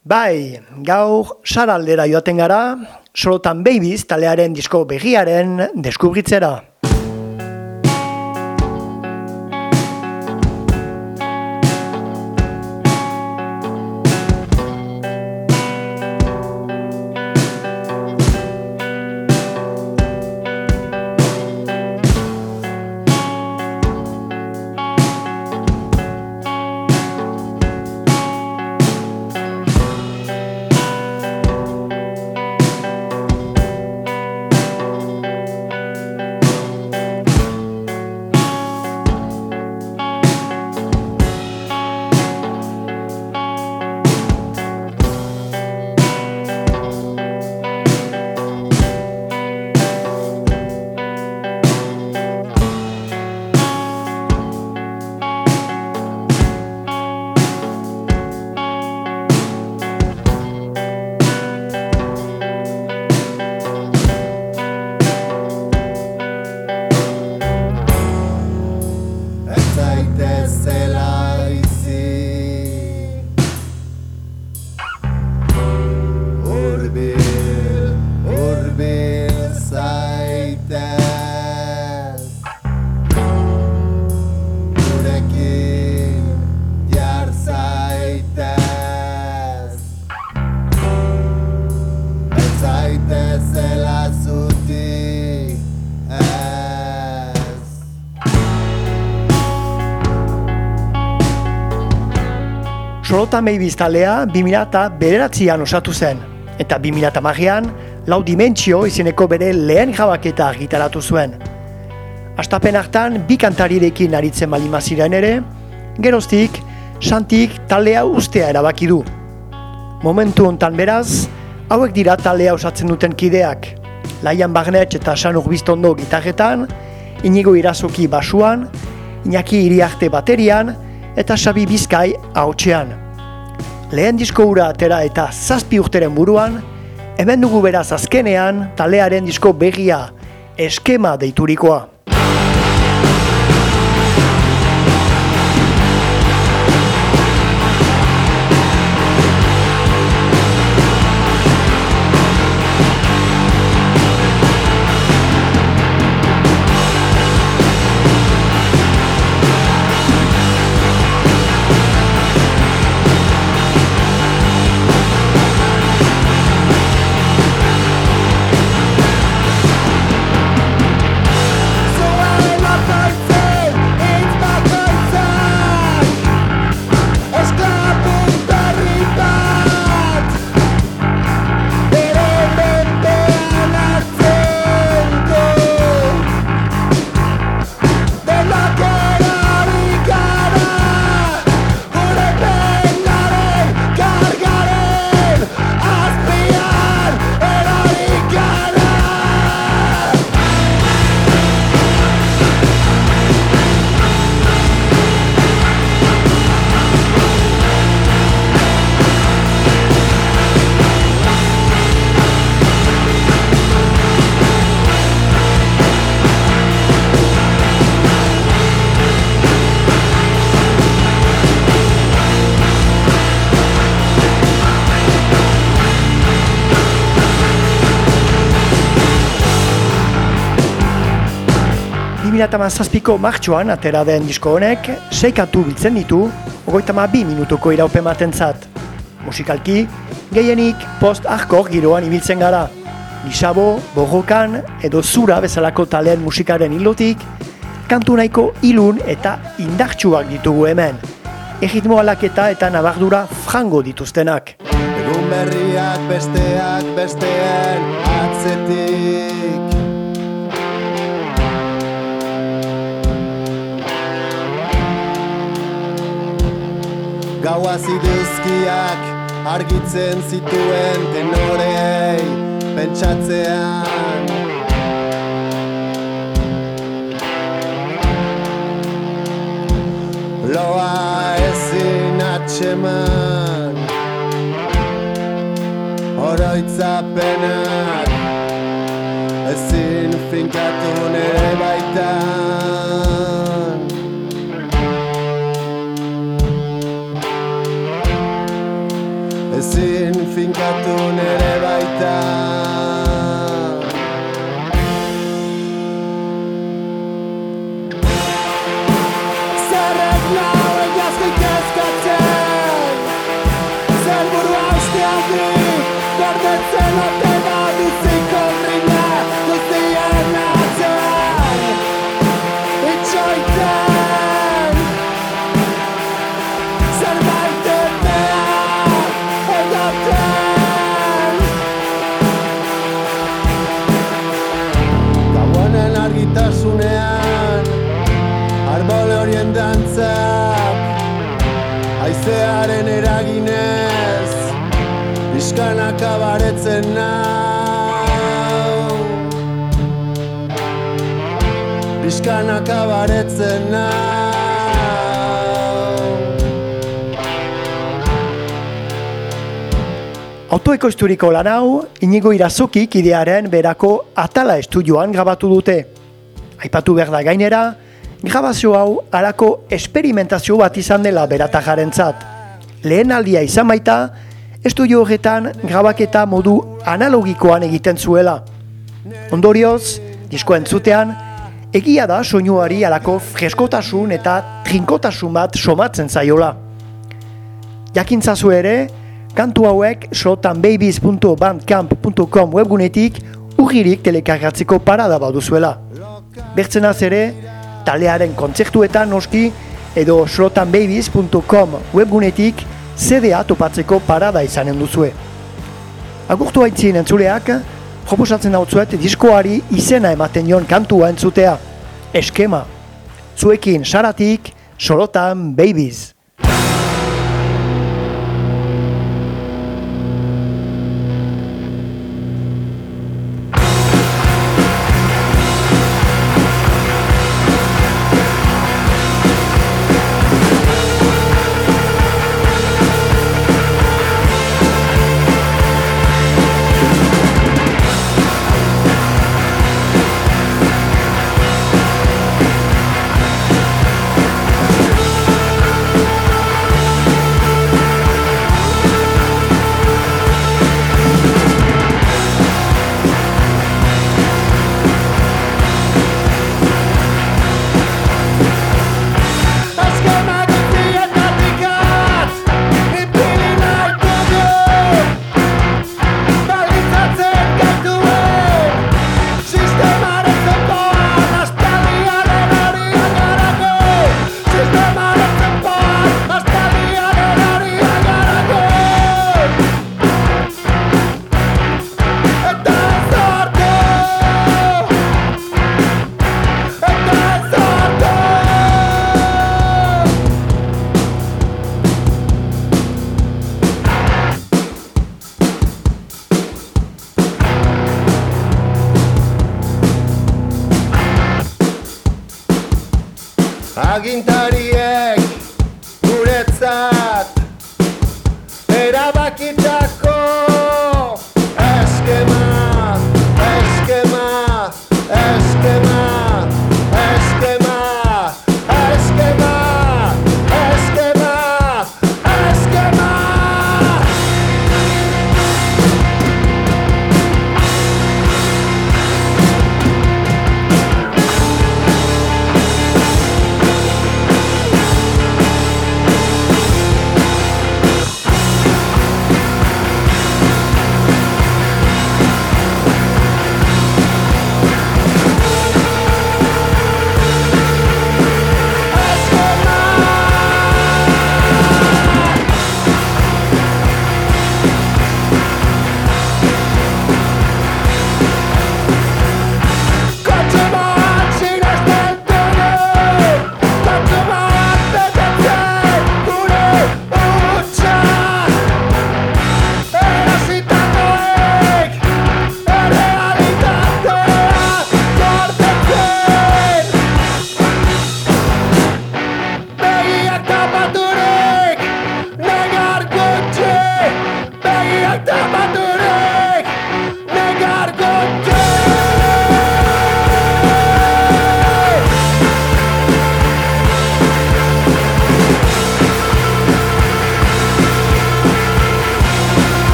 Bai, gaur saraldera joaten gara, solotan babies talearen disko begiaren deskubritzera. Solotan babies talea 2000 bederatzean osatu zen, eta 2000 magian lau dimentsio izeneko bere lehen jabaketa argitaratu zuen. Astapen hartan bi kantarirekin aritzen balima ziren ere, geroztik, santik taldea ustea erabaki du. Momentu hontan beraz, hauek dira taldea osatzen duten kideak. Laian Bagnetx eta Sanuk Biztondo gitarretan, Inigo Irazoki basuan, Iñaki Iriarte baterian, eta Xabi Bizkai hautsean. Lehen disko hura atera eta zazpi urteren buruan, hemen dugu beraz azkenean talearen disko begia, eskema deiturikoa. 2008ko martxoan atera den disko honek, seikatu biltzen ditu, ogoita ma bi minutuko iraupe matentzat. Musikalki, gehienik post-arkor giroan ibiltzen gara. Lisabo, borrokan edo zura bezalako talen musikaren hilotik, kantu nahiko ilun eta indartsuak ditugu hemen. Egitmo alaketa eta nabardura frango dituztenak. Egun berriak besteak bestean atzetik Gaua ziduzkiak argitzen zituen tenorei pentsatzean Loa ezin atxeman Oroitzapenak ezin finkatu Ezin finkatu nere baita Bizkanaka baretzen nau Bizkanaka baretzen nau Autoekoizturiko lan hau, inigo irazokik idearen berako atala estudioan grabatu dute. Aipatu behar da gainera, grabazio hau alako esperimentazio bat izan dela beratajarentzat. Lehen aldia izan baita, estudio horretan grabaketa modu analogikoan egiten zuela. Ondorioz, disko entzutean, egia da soinuari alako freskotasun eta trinkotasun bat somatzen zaiola. Jakintzazu ere, kantu hauek slotanbabies.bandcamp.com webgunetik urririk telekargatzeko parada baduzuela. Bertzenaz ere, talearen kontzertuetan noski edo slotanbabies.com webgunetik CD-a topatzeko parada izanen duzue. Agurtu haitzien entzuleak, proposatzen dautzuet diskoari izena ematen jon kantua entzutea. Eskema. Zuekin saratik, solotan babies. Aguentar